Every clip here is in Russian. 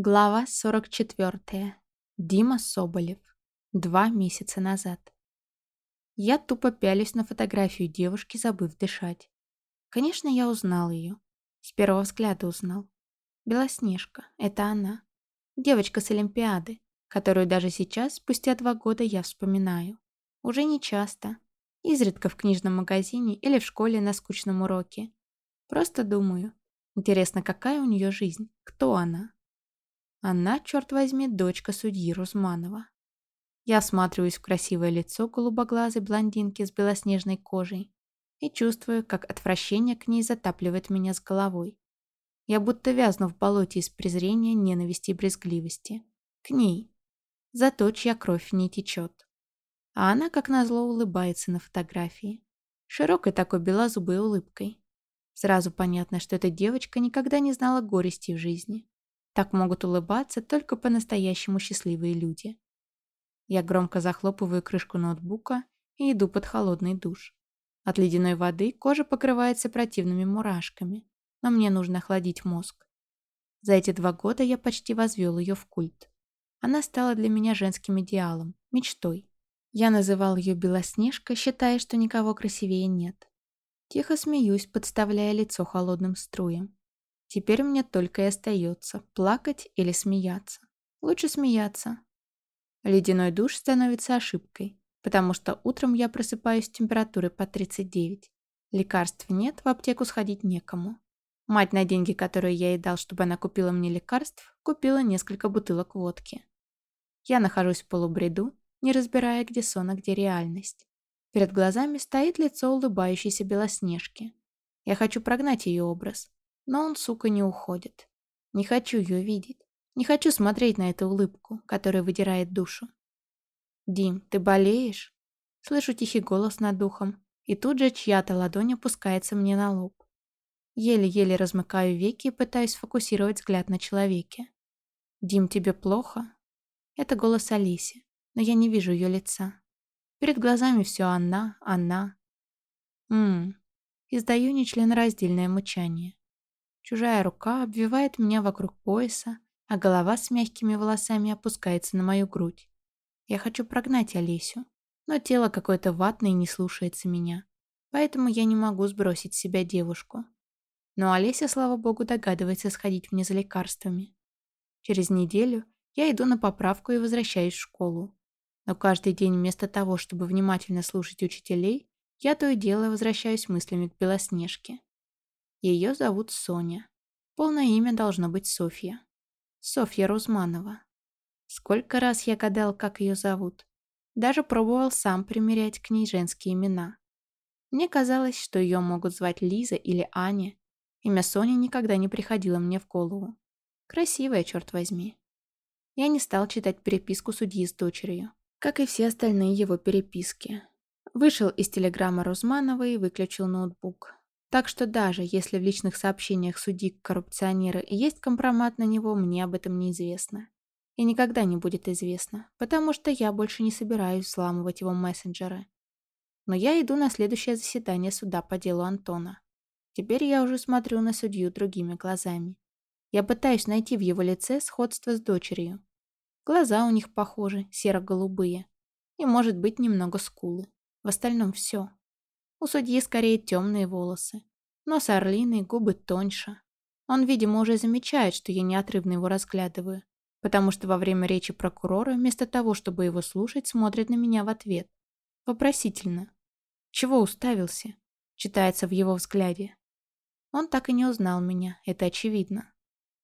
Глава 44. Дима Соболев. Два месяца назад. Я тупо пялюсь на фотографию девушки, забыв дышать. Конечно, я узнал ее. С первого взгляда узнал. Белоснежка. Это она. Девочка с Олимпиады, которую даже сейчас, спустя два года, я вспоминаю. Уже не часто. Изредка в книжном магазине или в школе на скучном уроке. Просто думаю. Интересно, какая у нее жизнь? Кто она? Она, черт возьми, дочка судьи Рузманова. Я осматриваюсь в красивое лицо голубоглазой блондинки с белоснежной кожей и чувствую, как отвращение к ней затапливает меня с головой. Я будто вязну в болоте из презрения, ненависти и брезгливости. К ней. За то, чья кровь не течет. А она, как назло, улыбается на фотографии. Широкой такой белозубой улыбкой. Сразу понятно, что эта девочка никогда не знала горести в жизни. Так могут улыбаться только по-настоящему счастливые люди. Я громко захлопываю крышку ноутбука и иду под холодный душ. От ледяной воды кожа покрывается противными мурашками, но мне нужно охладить мозг. За эти два года я почти возвел ее в культ. Она стала для меня женским идеалом, мечтой. Я называл ее Белоснежка, считая, что никого красивее нет. Тихо смеюсь, подставляя лицо холодным струям. Теперь мне только и остается плакать или смеяться. Лучше смеяться. Ледяной душ становится ошибкой, потому что утром я просыпаюсь с температурой по 39. Лекарств нет, в аптеку сходить некому. Мать на деньги, которые я ей дал, чтобы она купила мне лекарств, купила несколько бутылок водки. Я нахожусь в полубреду, не разбирая, где сон, а где реальность. Перед глазами стоит лицо улыбающейся Белоснежки. Я хочу прогнать ее образ, но он, сука, не уходит. Не хочу ее видеть. Не хочу смотреть на эту улыбку, которая выдирает душу. «Дим, ты болеешь?» Слышу тихий голос над духом, и тут же чья-то ладонь опускается мне на лоб. Еле-еле размыкаю веки и пытаюсь сфокусировать взгляд на человеке. «Дим, тебе плохо?» Это голос Алиси, но я не вижу ее лица. Перед глазами все она, она. Ммм. Издаю нечленораздельное мычание. Чужая рука обвивает меня вокруг пояса, а голова с мягкими волосами опускается на мою грудь. Я хочу прогнать Олесю, но тело какое-то ватное не слушается меня, поэтому я не могу сбросить с себя девушку. Но Олеся, слава богу, догадывается сходить мне за лекарствами. Через неделю я иду на поправку и возвращаюсь в школу. Но каждый день вместо того, чтобы внимательно слушать учителей, я то и дело возвращаюсь мыслями к Белоснежке. Ее зовут Соня. Полное имя должно быть Софья. Софья Рузманова. Сколько раз я гадал, как ее зовут. Даже пробовал сам примерять к ней женские имена. Мне казалось, что ее могут звать Лиза или Аня. Имя Соня никогда не приходило мне в голову. Красивая, черт возьми. Я не стал читать переписку судьи с дочерью, как и все остальные его переписки. Вышел из телеграммы Рузманова и выключил ноутбук. Так что даже если в личных сообщениях судьи коррупционера и есть компромат на него, мне об этом неизвестно. И никогда не будет известно, потому что я больше не собираюсь взламывать его мессенджеры. Но я иду на следующее заседание суда по делу Антона. Теперь я уже смотрю на судью другими глазами. Я пытаюсь найти в его лице сходство с дочерью. Глаза у них похожи, серо-голубые. И, может быть, немного скулы. В остальном все. У судьи скорее темные волосы. Нос орлиный, губы тоньше. Он, видимо, уже замечает, что я неотрывно его разглядываю, потому что во время речи прокурора, вместо того, чтобы его слушать, смотрит на меня в ответ. Вопросительно. «Чего уставился?» Читается в его взгляде. Он так и не узнал меня, это очевидно.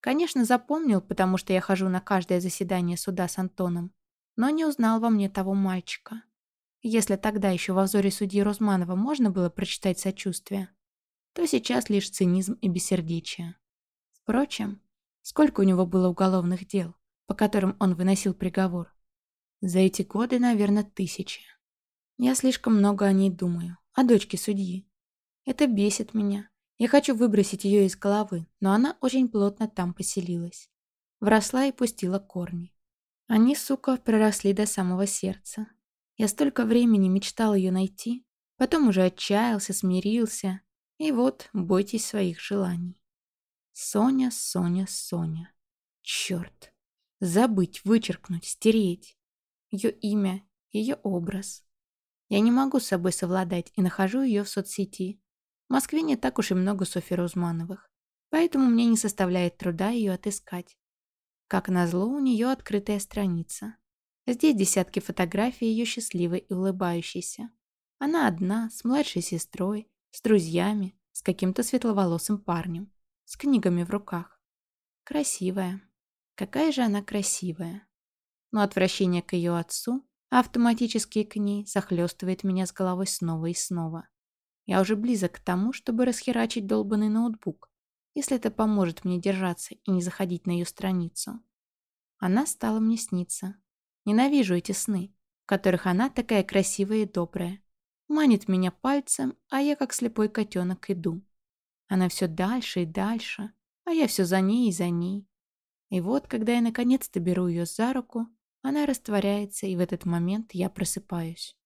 Конечно, запомнил, потому что я хожу на каждое заседание суда с Антоном, но не узнал во мне того мальчика. Если тогда еще во взоре судьи Розманова можно было прочитать сочувствие, то сейчас лишь цинизм и бессердечие. Впрочем, сколько у него было уголовных дел, по которым он выносил приговор? За эти годы, наверное, тысячи. Я слишком много о ней думаю, о дочке судьи. Это бесит меня. Я хочу выбросить ее из головы, но она очень плотно там поселилась. Вросла и пустила корни. Они, сука, проросли до самого сердца. Я столько времени мечтал ее найти, потом уже отчаялся, смирился. И вот, бойтесь своих желаний. Соня, Соня, Соня. Черт. Забыть, вычеркнуть, стереть. Ее имя, ее образ. Я не могу с собой совладать и нахожу ее в соцсети. В Москве не так уж и много Софи Розмановых, поэтому мне не составляет труда ее отыскать. Как назло, у нее открытая страница. Здесь десятки фотографий ее счастливой и улыбающейся. Она одна, с младшей сестрой, с друзьями, с каким-то светловолосым парнем, с книгами в руках. Красивая. Какая же она красивая. Но отвращение к ее отцу, автоматически к ней, захлестывает меня с головой снова и снова. Я уже близок к тому, чтобы расхерачить долбанный ноутбук, если это поможет мне держаться и не заходить на ее страницу. Она стала мне сниться. Ненавижу эти сны, в которых она такая красивая и добрая. Манит меня пальцем, а я как слепой котенок иду. Она все дальше и дальше, а я все за ней и за ней. И вот, когда я наконец-то беру ее за руку, она растворяется, и в этот момент я просыпаюсь.